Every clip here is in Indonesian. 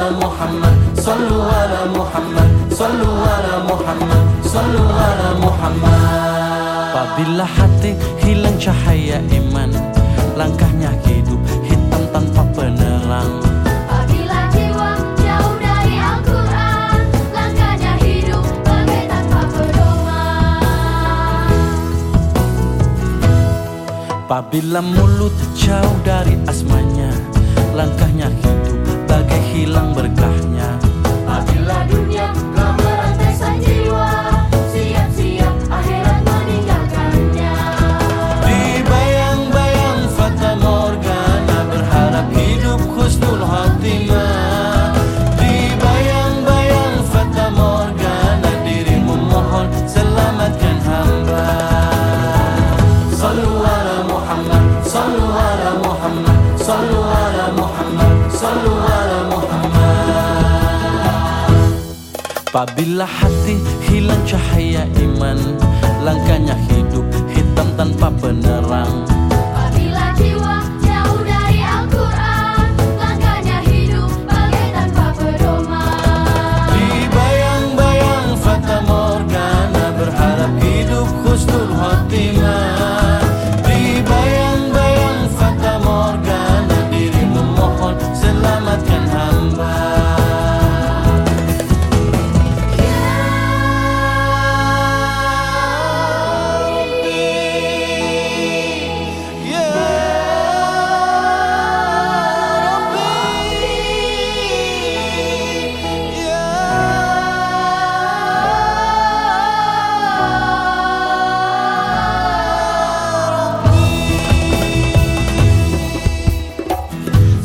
ala Muhammad Sallu ala Muhammad Sallu ala Muhammad Sallu ala Muhammad. Apabila hati hilang cahaya iman. Langkahnya hidup hitam tanpa penerang. Apabila jiwa jauh dari Al-Quran. Langkahnya hidup bagai tanpa pedoman. Apabila mulut jauh dari asmanya. Langkahnya hidup hilang berkahnya. Apabila dunia telah merantai sang jiwa. Siap-siap akhirat meninggalkannya. Di bayang-bayang Fata Morgana Berharap hidup husnul khotimah Di bayang-bayang Fata Morgana Dirimu mohon selamatkan hamba. Sallu ala Muhammad Sallu ala Muhammad Sallu ala Muhammad Sallu ala Apabila hati hilang cahaya iman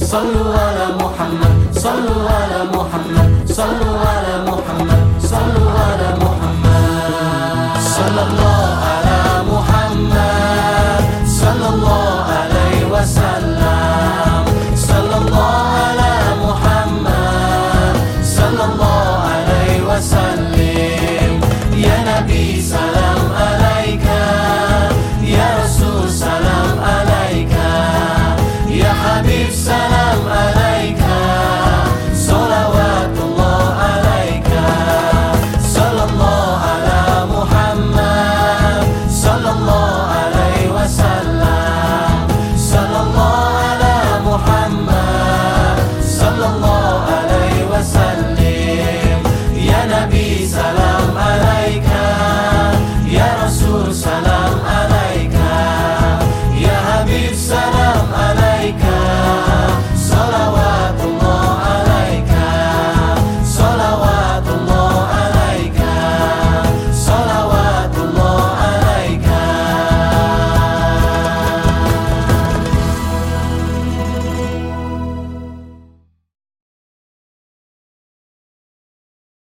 صلوا على محمد صلوا على محمد صلوا على محمد صلوا على محمد. صلى الله على محمد صلى الله عليه وسلم. صلى الله على محمد صلى الله عليه وسلم.